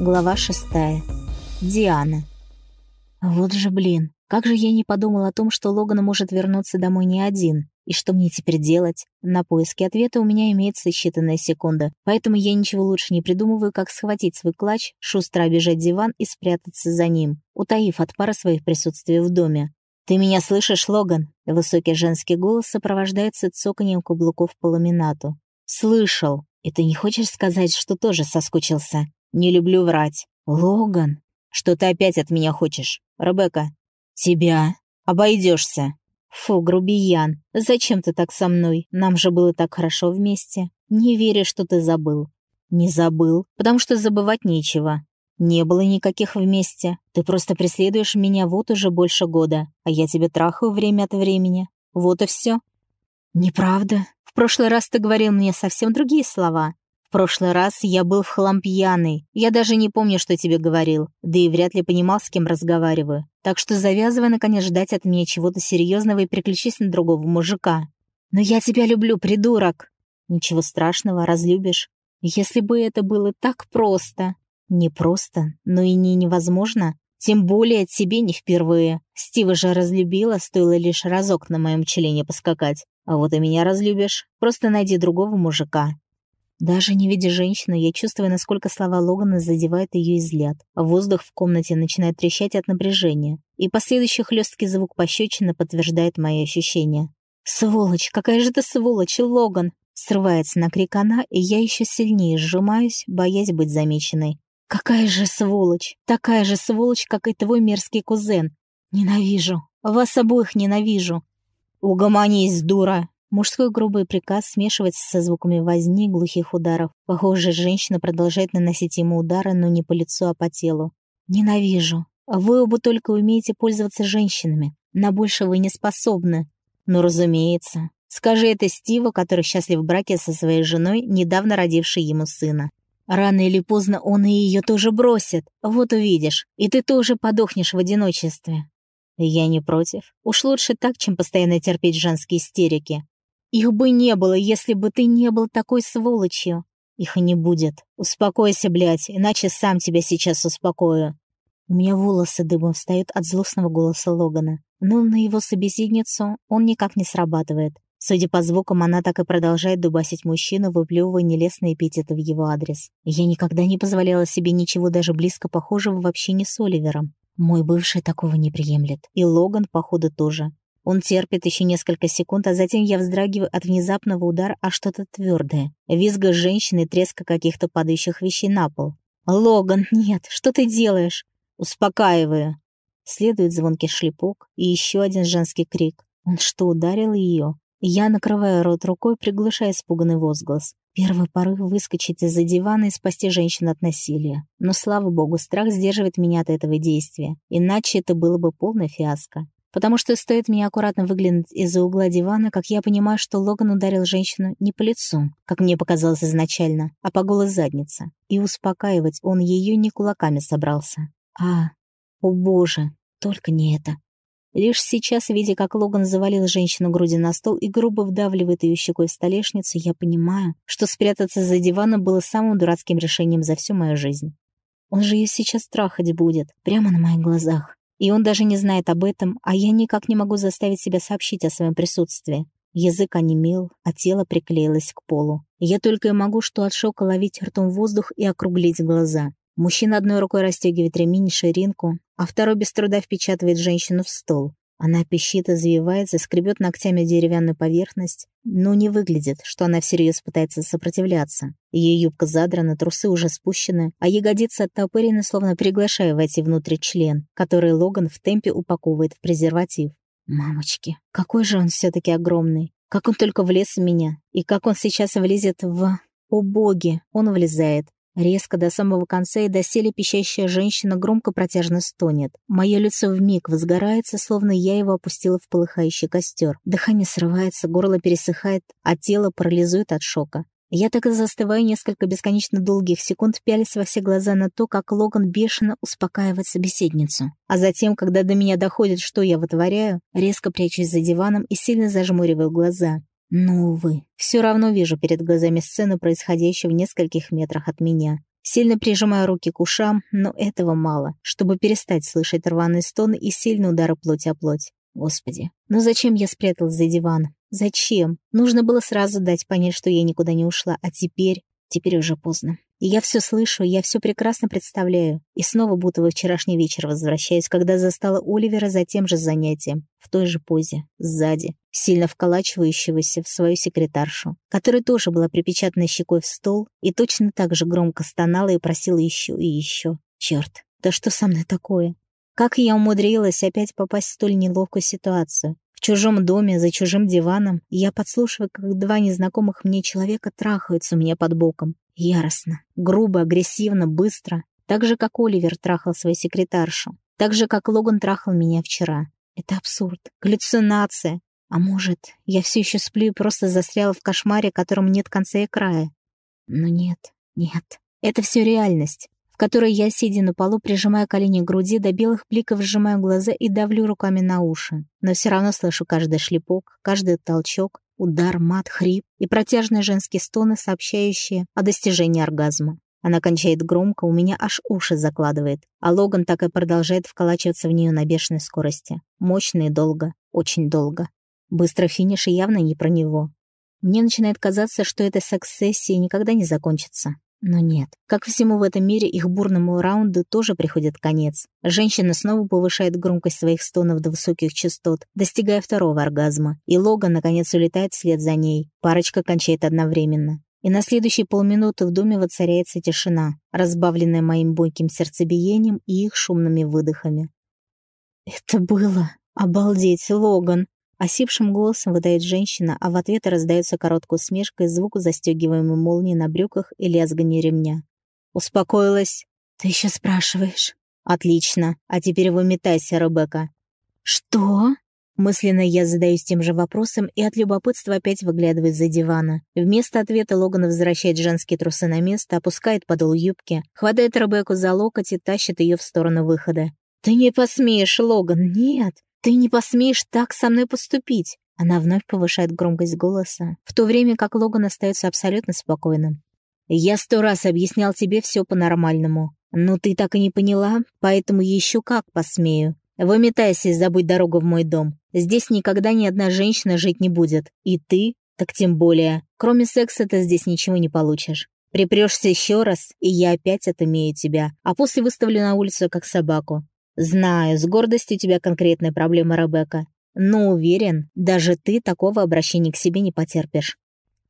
Глава шестая. Диана. Вот же блин, как же я не подумал о том, что Логан может вернуться домой не один. И что мне теперь делать? На поиски ответа у меня имеется считанная секунда, поэтому я ничего лучше не придумываю, как схватить свой клатч, шустро обижать диван и спрятаться за ним, утаив от пары своих присутствий в доме. «Ты меня слышишь, Логан?» Высокий женский голос сопровождается цоканьем каблуков по ламинату. «Слышал. И ты не хочешь сказать, что тоже соскучился? Не люблю врать. Логан, что ты опять от меня хочешь? Ребекка, тебя. Обойдешься. Фу, грубиян, зачем ты так со мной? Нам же было так хорошо вместе. Не верю, что ты забыл. Не забыл, потому что забывать нечего. Не было никаких вместе. Ты просто преследуешь меня вот уже больше года, а я тебя трахаю время от времени. Вот и все. Неправда. В прошлый раз ты говорил мне совсем другие слова. Прошлый раз я был в хлам пьяный. Я даже не помню, что тебе говорил. Да и вряд ли понимал, с кем разговариваю. Так что завязывай, наконец, ждать от меня чего-то серьезного и переключись на другого мужика. Но я тебя люблю, придурок. Ничего страшного, разлюбишь. Если бы это было так просто. Не просто, но и не невозможно. Тем более тебе не впервые. Стива же разлюбила, стоило лишь разок на моем члене поскакать. А вот и меня разлюбишь. Просто найди другого мужика. Даже не видя женщину, я чувствую, насколько слова Логана задевают ее и злят. Воздух в комнате начинает трещать от напряжения, и последующий хлесткий звук пощечины подтверждает мои ощущения. «Сволочь! Какая же ты сволочь, Логан!» Срывается на крик она, и я еще сильнее сжимаюсь, боясь быть замеченной. «Какая же сволочь! Такая же сволочь, как и твой мерзкий кузен! Ненавижу! Вас обоих ненавижу!» «Угомонись, дура!» Мужской грубый приказ смешивается со звуками возни глухих ударов. Похоже, женщина продолжает наносить ему удары, но не по лицу, а по телу. «Ненавижу. Вы оба только умеете пользоваться женщинами. На больше вы не способны». «Ну, разумеется. Скажи это Стиву, который счастлив в браке со своей женой, недавно родившей ему сына. Рано или поздно он и ее тоже бросит. Вот увидишь. И ты тоже подохнешь в одиночестве». «Я не против. Уж лучше так, чем постоянно терпеть женские истерики. Их бы не было, если бы ты не был такой сволочью. Их и не будет. Успокойся, блядь, иначе сам тебя сейчас успокою. У меня волосы дыбом встают от злостного голоса Логана. Но на его собеседницу он никак не срабатывает. Судя по звукам, она так и продолжает дубасить мужчину, выплевывая нелестные эпитеты в его адрес. Я никогда не позволяла себе ничего даже близко похожего в общении с Оливером. Мой бывший такого не приемлет. И Логан, походу, тоже. Он терпит еще несколько секунд, а затем я вздрагиваю от внезапного удара о что-то твердое. Визга женщины, треска каких-то падающих вещей на пол. «Логан, нет, что ты делаешь?» «Успокаиваю». Следует звонкий шлепок и еще один женский крик. Он что, ударил ее? Я накрываю рот рукой, приглушая испуганный возглас. Первый порыв выскочить из-за дивана и спасти женщину от насилия. Но, слава богу, страх сдерживает меня от этого действия. Иначе это было бы полная фиаско потому что стоит мне аккуратно выглянуть из-за угла дивана, как я понимаю, что Логан ударил женщину не по лицу, как мне показалось изначально, а по голой заднице. И успокаивать он ее не кулаками собрался. А, о боже, только не это. Лишь сейчас, видя, как Логан завалил женщину груди на стол и грубо вдавливает ее щекой в столешницу, я понимаю, что спрятаться за диваном было самым дурацким решением за всю мою жизнь. Он же ее сейчас трахать будет, прямо на моих глазах. И он даже не знает об этом, а я никак не могу заставить себя сообщить о своем присутствии. Язык онемел, а тело приклеилось к полу. Я только и могу что от шока ловить ртом воздух и округлить глаза. Мужчина одной рукой расстегивает ремень и ширинку, а второй без труда впечатывает женщину в стол. Она пищит, извивается, скребет ногтями деревянную поверхность, но не выглядит, что она всерьез пытается сопротивляться. Ее юбка задрана, трусы уже спущены, а ягодицы оттопырены, словно приглашая войти внутрь член, который Логан в темпе упаковывает в презерватив. Мамочки, какой же он все-таки огромный. Как он только влез в меня. И как он сейчас влезет в... О боги, он влезает. Резко до самого конца и доселе пищащая женщина громко протяжно стонет. Мое лицо вмиг возгорается, словно я его опустила в полыхающий костер. Дыхание срывается, горло пересыхает, а тело парализует от шока. Я так и застываю несколько бесконечно долгих секунд, пялись во все глаза на то, как Логан бешено успокаивает собеседницу. А затем, когда до меня доходит, что я вытворяю, резко прячусь за диваном и сильно зажмуриваю глаза. Но, увы, все равно вижу перед глазами сцену, происходящую в нескольких метрах от меня. Сильно прижимаю руки к ушам, но этого мало, чтобы перестать слышать рваные стоны и сильные удары плоть о плоть. Господи, ну зачем я спряталась за диван? Зачем? Нужно было сразу дать понять, что я никуда не ушла, а теперь... Теперь уже поздно. И я все слышу, я все прекрасно представляю. И снова будто во вчерашний вечер возвращаюсь, когда застала Оливера за тем же занятием, в той же позе, сзади, сильно вколачивающегося в свою секретаршу, которая тоже была припечатана щекой в стол и точно так же громко стонала и просила еще и еще. Черт, да что со мной такое? Как я умудрилась опять попасть в столь неловкую ситуацию? В чужом доме, за чужим диваном, я подслушиваю, как два незнакомых мне человека трахаются у меня под боком. Яростно, грубо, агрессивно, быстро. Так же, как Оливер трахал свою секретаршу. Так же, как Логан трахал меня вчера. Это абсурд. Галлюцинация. А может, я все еще сплю и просто застряла в кошмаре, которому нет конца и края. Но нет, нет. Это все реальность, в которой я, сидя на полу, прижимая колени к груди, до белых бликов сжимаю глаза и давлю руками на уши. Но все равно слышу каждый шлепок, каждый толчок, Удар, мат, хрип и протяжные женские стоны, сообщающие о достижении оргазма. Она кончает громко, у меня аж уши закладывает, а Логан так и продолжает вколачиваться в нее на бешеной скорости. Мощно и долго, очень долго. Быстро финиш и явно не про него. Мне начинает казаться, что эта секс-сессия никогда не закончится. Но нет. Как всему в этом мире, их бурному раунду тоже приходит конец. Женщина снова повышает громкость своих стонов до высоких частот, достигая второго оргазма. И Логан, наконец, улетает вслед за ней. Парочка кончает одновременно. И на следующие полминуты в доме воцаряется тишина, разбавленная моим бойким сердцебиением и их шумными выдохами. «Это было... Обалдеть, Логан!» Осипшим голосом выдает женщина, а в ответ раздается короткая усмешка и звук застегиваемой молнии на брюках и лязганье ремня. «Успокоилась?» «Ты еще спрашиваешь?» «Отлично. А теперь выметайся, Ребекка». «Что?» Мысленно я задаюсь тем же вопросом и от любопытства опять выглядываю за дивана. Вместо ответа Логан возвращает женские трусы на место, опускает подол юбки, хватает Ребекку за локоть и тащит ее в сторону выхода. «Ты не посмеешь, Логан, нет! «Ты не посмеешь так со мной поступить!» Она вновь повышает громкость голоса, в то время как Логан остается абсолютно спокойным. «Я сто раз объяснял тебе все по-нормальному. Но ты так и не поняла, поэтому еще как посмею. Выметайся и забудь дорогу в мой дом. Здесь никогда ни одна женщина жить не будет. И ты, так тем более. Кроме секса ты здесь ничего не получишь. Припрешься еще раз, и я опять отымею тебя, а после выставлю на улицу как собаку. Знаю, с гордостью у тебя конкретная проблема, Ребекка. Но уверен, даже ты такого обращения к себе не потерпишь.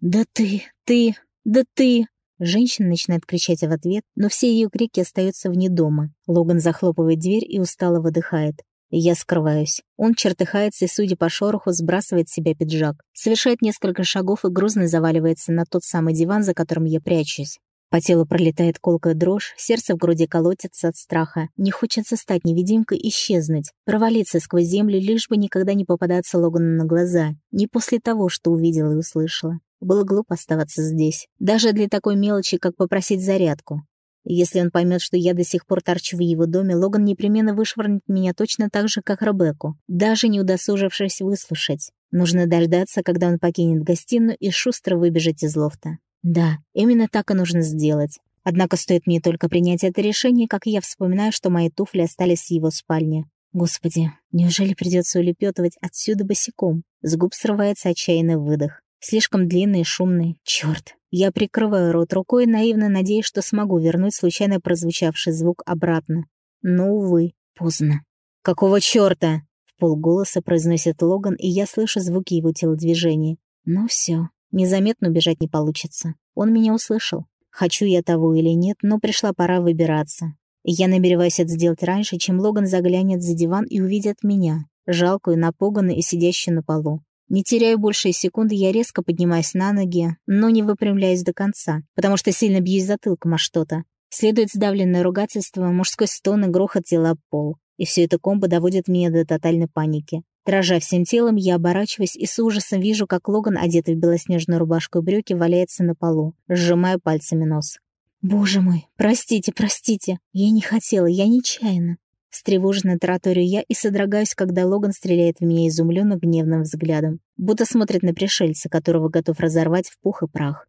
«Да ты, ты, да ты!» Женщина начинает кричать в ответ, но все ее крики остаются вне дома. Логан захлопывает дверь и устало выдыхает. Я скрываюсь. Он чертыхается и, судя по шороху, сбрасывает с себя пиджак. Совершает несколько шагов и грузно заваливается на тот самый диван, за которым я прячусь. По телу пролетает колкая дрожь, сердце в груди колотится от страха. Не хочется стать невидимкой, исчезнуть, провалиться сквозь землю, лишь бы никогда не попадаться Логану на глаза. Не после того, что увидела и услышала. Было глупо оставаться здесь. Даже для такой мелочи, как попросить зарядку. Если он поймет, что я до сих пор торчу в его доме, Логан непременно вышвырнет меня точно так же, как Ребекку, даже не удосужившись выслушать. Нужно дождаться, когда он покинет гостиную и шустро выбежать из лофта. Да, именно так и нужно сделать. Однако стоит мне только принять это решение, как я вспоминаю, что мои туфли остались в его спальне. Господи, неужели придется улепетывать отсюда босиком? С губ срывается отчаянный выдох. Слишком длинный и шумный. Черт. Я прикрываю рот рукой, наивно надеясь, что смогу вернуть случайно прозвучавший звук обратно. Но, увы, поздно. «Какого черта?» В полголоса произносит Логан, и я слышу звуки его телодвижения. Ну все, Незаметно убежать не получится. Он меня услышал. Хочу я того или нет, но пришла пора выбираться. Я намереваюсь это сделать раньше, чем Логан заглянет за диван и увидит меня, жалкую, напуганную и сидящую на полу. Не теряя больше секунды, я резко поднимаюсь на ноги, но не выпрямляюсь до конца, потому что сильно бьюсь затылком о что-то. Следует сдавленное ругательство, мужской стон и грохот тела об пол. И все это комбо доводит меня до тотальной паники. Дрожа всем телом, я оборачиваюсь и с ужасом вижу, как Логан, одетый в белоснежную рубашку и брюки, валяется на полу, сжимая пальцами нос. «Боже мой, простите, простите, я не хотела, я нечаянно». Встревоженно тараторю я и содрогаюсь, когда Логан стреляет в меня изумленно гневным взглядом, будто смотрит на пришельца, которого готов разорвать в пух и прах.